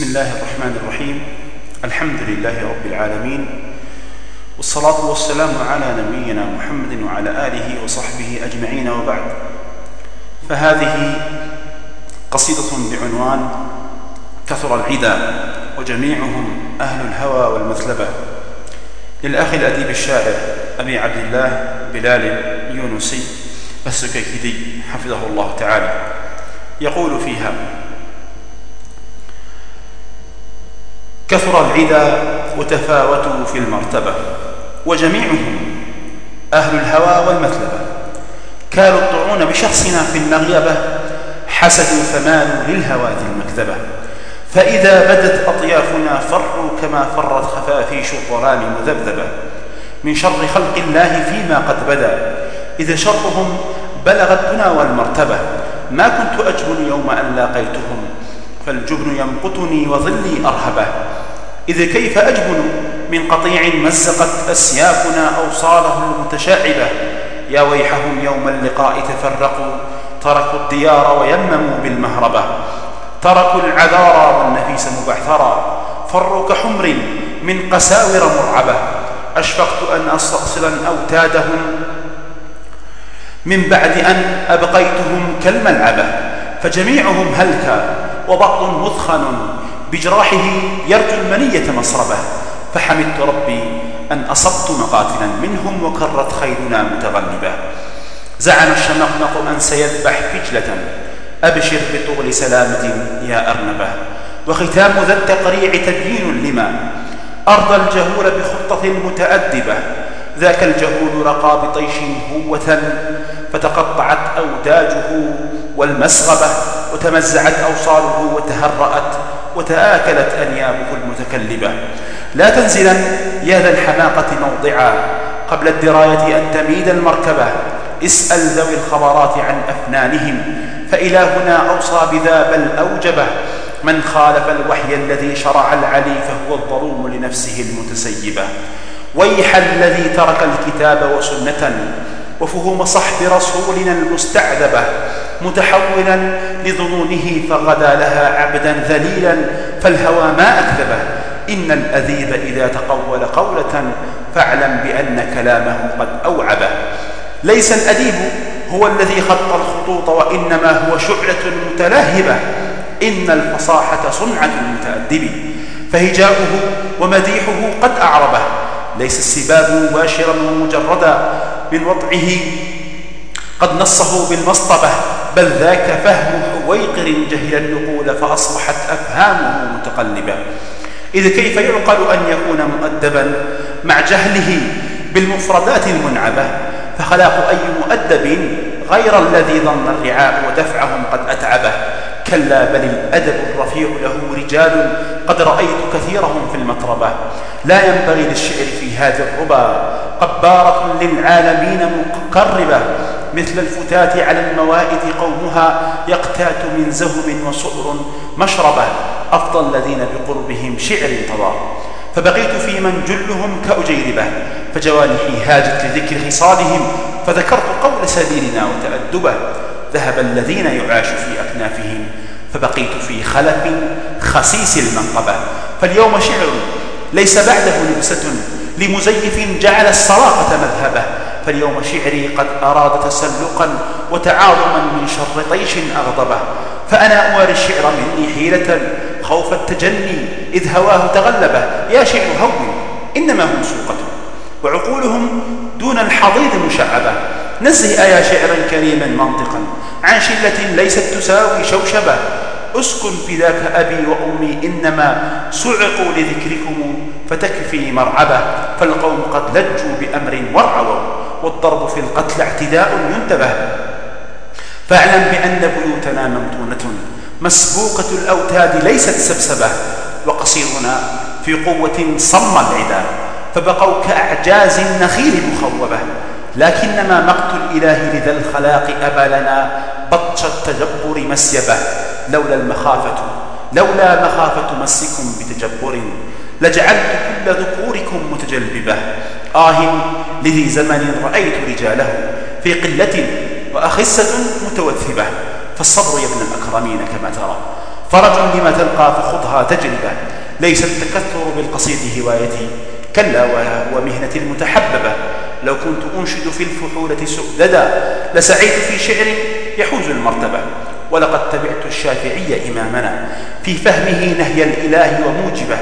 بسم الله الرحمن الرحيم. الحمد لله رب العالمين والصلاة والسلام على نبينا محمد وعلى آله وصحبه أجمعين وبعد. فهذه قصيدة بعنوان كثر العدا وجميعهم أهل الهوى والمثلبة. للأخ الأديب الشاعر أبي عبد الله بلال يونسي السكيكدي حفظه الله تعالى. يقول فيها كثر العدا وتفاوتوا في المرتبة. وجميعهم أهل الهوى والمثلبة. كالوا الطعون بشخصنا في المغيبة حسدوا فمالوا للهوات المكتبة. فإذا بدت أطيافنا فروا كما فرت خفافيش الظلام مذبذبة. من شر خلق الله فيما قد بدا. إذا شرهم بلغ الدنا والمرتبة. ما كنت أجبن يوم أن لاقيتهم فالجبن يمقتني وظلي أرهبة. إذ كيف أجبن من قطيع مزقت أسيافنا أوصاله المتشعبة؟ يا ويحهم يوم اللقاء تفرقوا تركوا الديار ويمموا بالمهربة. تركوا العذارى والنفيس مبعثرا فروا كحمر من قساور مرعبة. أشفقت أن أستأصلا أوتادهم. من بعد أن أبقيتهم كالملعبة فجميعهم هلكا وبعض مثخن بجراحه يرجو المنية مصربة فحمدت ربي أن أصبت مقاتلا منهم وكرت خيلنا متغلبة. زعم الشمقمق أن سيذبح فجلة أبشر بطول سلامة يا أرنبة. وختام ذا التقريع تبيين لما أرضى الجهول بخطة متأدبة. ذاك الجهول رقى بطيش هوة فتقطعت أوداجه والمسغبة وتمزعت أوصاله وتهرأت. وتآكلت أنيابه المتكلبة. لا تنزلا يا ذا الحماقة موضعا قبل الدراية أن تميد المركبة. اسأل ذوي الخبرات عن أفنانهم. فإلهنا أوصى بذا بل أوجبه من خالف الوحي الذي شرع العلي فهو الظلوم لنفسه المتسيبة. ويح الذي ترك الكتاب وسنة وفهوم صحب رسولنا المستعذبة متحولا لظنونه فغدا لها عبدا ذليلا فالهوى ما أكذبه. إن الأذيب إذا تقول قولة فاعلم بأن كلامه قد أوعبه. ليس الأديب هو الذي خط الخطوط وإنما هو شعلة متلهبة. إن الفصاحة صنعة المتأدب. فهجاؤه ومديحه قد أعربه. ليس السباب مباشرا ومجردا من وضعه. قد نصه بالمصطبة بل ذاك فهم حويقر جهل النقول فأصبحت أفهامه متقلبة. إذ كيف يعقل أن يكون مؤدبا؟ مع جهله بالمفردات المنعبة. فخلاق أي مؤدب غير الذي ظن الرعاء ودفعهم قد أتعبه. كلا بل الأدب الرفيع له رجال قد رأيت كثيرهم في المطربة. لا ينبغي للشعر في هذه الربا قبارة للعالمين مقربة مثل الفتاة على الموائد قومها يقتات من زهم وصؤر مشربة أفضل الذين بقربهم شعر تضى فبقيت في من جلهم كأجيربة فجوانحي هاجت لذكر خصالهم فذكرت قول سبيلنا وتأدبه. ذهب الذين يعاش في أكنافهم فبقيت في خلف خسيس المنقبة. فاليوم شعر ليس بعده لبسة لمزيف جعل الصراقة مذهبه فاليوم شعري قد أراد تسلقا وتعاظما من شر طيش أغضبه. فأنا أواري الشعر مني حيلة خوف التجني إذ هواه تغلبه. يا شعر هون إنما هم سوقة. وعقولهم دون الحضيض مشعبة. نزه آيا شعرا كريما منطقا. عن شلة ليست تساوي شوشبة. اسكن فداك أبي وأمي إنما صعقوا لذكركم فتكفي مرعبة فالقوم قد لجوا بأمر ورعوا والضرب في القتل اعتداء ينتبه فاعلم بأن بيوتنا ممتونة مسبوقة الأوتاد ليست سبسبة وقصيرنا في قوة صم العدا فبقوا كأعجاز النخيل مخوبة. لكنما مقت الإله لذا الخلاق أبى لنا بطش التجبر مسيبة. لولا المخافة لولا مخافة مسكم بتجبر. لجعلت كل ذكوركم متجلببة آه لذي زمن رأيت رجاله في قلة وأخسة متوثبة. فالصبر يا ابن الأكرمين كما ترى. فرج لما تلقى فخذها تجربة ليس التكثر بالقصيد هوايتي. كلا وهو مهنة المتحببة. لو كنت أنشد في الفحولة سؤددا لسعيت في شعر يحوز المرتبة. ولقد تبعت الشافعي إمامنا في فهمه نهي الإله وموجبه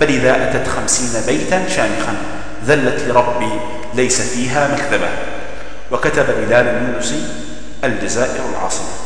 فلذا أتت خمسين بيتا شامخا ذلت لربي ليس فيها مكذبة. وكتب بلال اليونسي الجزائر العاصمة.